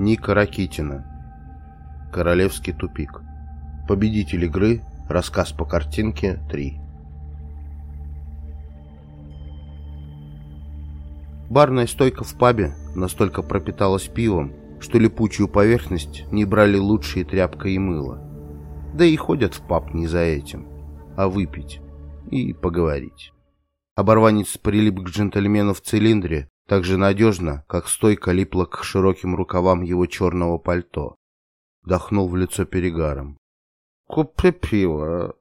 Ника Ракитина. Королевский тупик. Победитель игры. Рассказ по картинке 3. Барная стойка в пабе настолько пропиталась пивом, что липучую поверхность не брали лучшие тряпка и мыло. Да и ходят в паб не за этим, а выпить и поговорить. Оборванец прилип к джентльмену в цилиндре так же надежно, как стойка липла к широким рукавам его черного пальто. Вдохнул в лицо перегаром. «Купи пиво.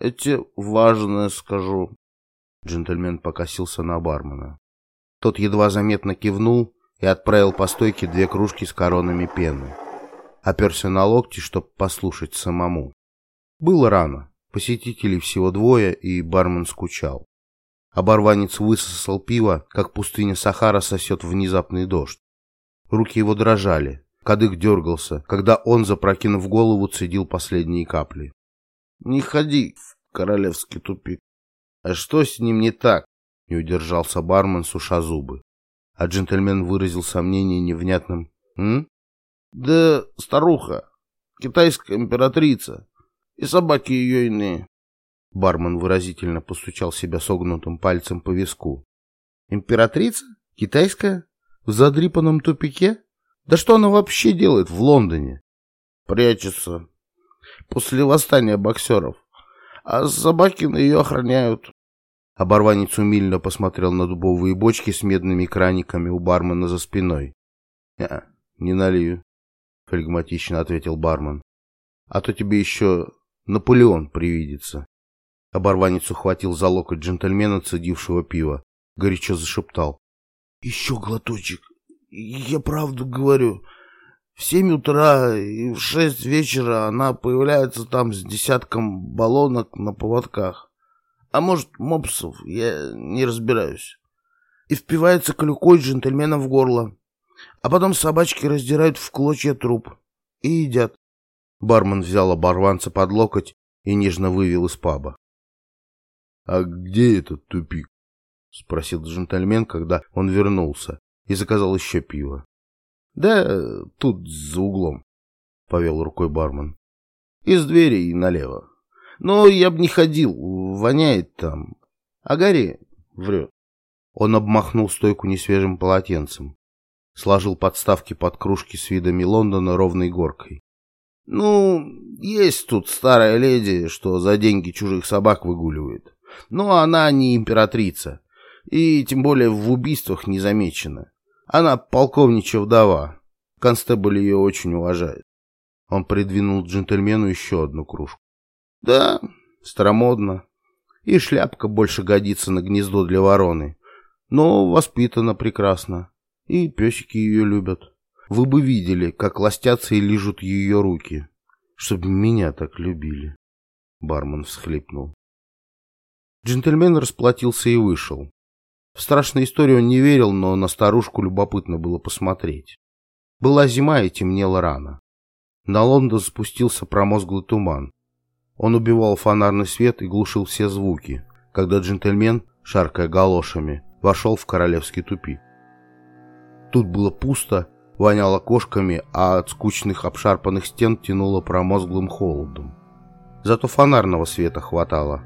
Эти важное скажу». Джентльмен покосился на бармена. Тот едва заметно кивнул и отправил по стойке две кружки с коронами пены. Оперся на локти, чтобы послушать самому. Было рано. Посетителей всего двое, и бармен скучал. Оборванец высосал пиво, как пустыня Сахара сосет внезапный дождь. Руки его дрожали, кадык дергался, когда он, запрокинув голову, цедил последние капли. «Не ходи в королевский тупик. А что с ним не так?» — не удержался бармен, суша зубы. А джентльмен выразил сомнение невнятным «М?» «Да старуха, китайская императрица, и собаки ее иные. Бармен выразительно постучал себя согнутым пальцем по виску. «Императрица? Китайская? В задрипанном тупике? Да что она вообще делает в Лондоне?» «Прячется. После восстания боксеров. А собаки ее охраняют». Оборванец умильно посмотрел на дубовые бочки с медными краниками у бармена за спиной. «Не, не налью», — флегматично ответил бармен. «А то тебе еще Наполеон привидится». Оборванец ухватил за локоть джентльмена, цедившего пива. Горячо зашептал. «Еще глоточек. Я правду говорю. В семь утра и в шесть вечера она появляется там с десятком баллонок на поводках. А может, мопсов, я не разбираюсь. И впивается клюкой джентльмена в горло. А потом собачки раздирают в клочья труп и едят. Бармен взял оборванца под локоть и нежно вывел из паба. «А где этот тупик?» — спросил джентльмен, когда он вернулся, и заказал еще пиво. «Да тут, за углом», — повел рукой бармен. «Из двери и налево. Но я бы не ходил, воняет там. А Гарри врет». Он обмахнул стойку несвежим полотенцем, сложил подставки под кружки с видами Лондона ровной горкой. «Ну, есть тут старая леди, что за деньги чужих собак выгуливает. Но она не императрица, и тем более в убийствах не замечена. Она полковничья вдова. Констебль ее очень уважает. Он придвинул джентльмену еще одну кружку. Да, старомодно. И шляпка больше годится на гнездо для вороны. Но воспитана прекрасно. И песики ее любят. Вы бы видели, как ластятся и лижут ее руки. Чтоб меня так любили. Бармен всхлипнул. Джентльмен расплатился и вышел. В страшную историю он не верил, но на старушку любопытно было посмотреть. Была зима и темнело рано. На Лондон спустился промозглый туман. Он убивал фонарный свет и глушил все звуки, когда джентльмен, шаркая галошами, вошел в королевский тупик. Тут было пусто, воняло кошками, а от скучных обшарпанных стен тянуло промозглым холодом. Зато фонарного света хватало.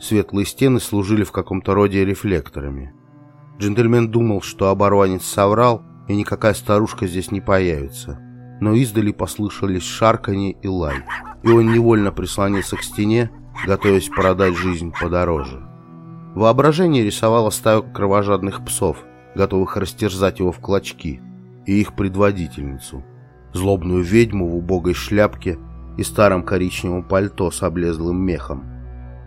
Светлые стены служили в каком-то роде рефлекторами. Джентльмен думал, что оборванец соврал, и никакая старушка здесь не появится. Но издали послышались шарканье и лай, и он невольно прислонился к стене, готовясь продать жизнь подороже. Воображение рисовало стаю кровожадных псов, готовых растерзать его в клочки, и их предводительницу, злобную ведьму в убогой шляпке и старом коричневом пальто с облезлым мехом.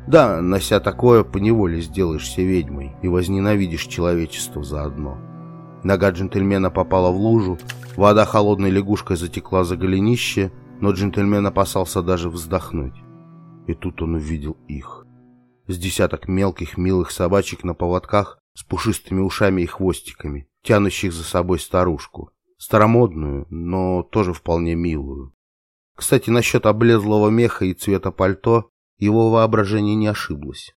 Да, нося такое, поневоле сделаешься ведьмой и возненавидишь человечество заодно. Нога джентльмена попала в лужу, вода холодной лягушкой затекла за голенище, но джентльмен опасался даже вздохнуть. И тут он увидел их. С десяток мелких милых собачек на поводках с пушистыми ушами и хвостиками, тянущих за собой старушку. Старомодную, но тоже вполне милую. Кстати, насчет облезлого меха и цвета пальто его воображение не ошиблось.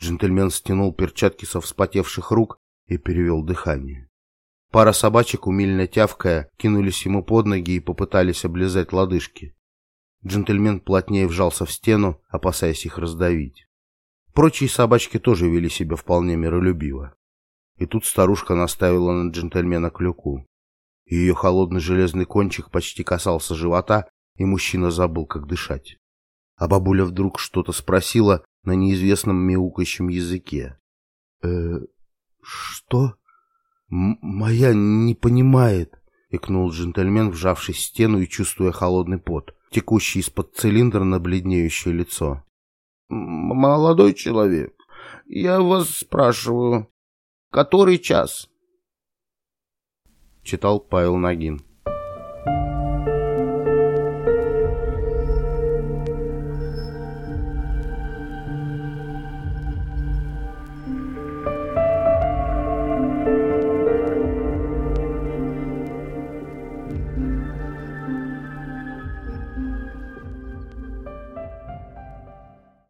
Джентльмен стянул перчатки со вспотевших рук и перевел дыхание. Пара собачек, умильно тявкая, кинулись ему под ноги и попытались облизать лодыжки. Джентльмен плотнее вжался в стену, опасаясь их раздавить. Прочие собачки тоже вели себя вполне миролюбиво. И тут старушка наставила на джентльмена клюку. Ее холодный железный кончик почти касался живота, и мужчина забыл, как дышать. А бабуля вдруг что-то спросила на неизвестном мяукающем языке. «Э, что?» М «Моя не понимает», — икнул джентльмен, вжавшись в стену и чувствуя холодный пот, текущий из-под цилиндра на бледнеющее лицо. «Молодой человек, я вас спрашиваю, который час?» Читал Павел Нагин.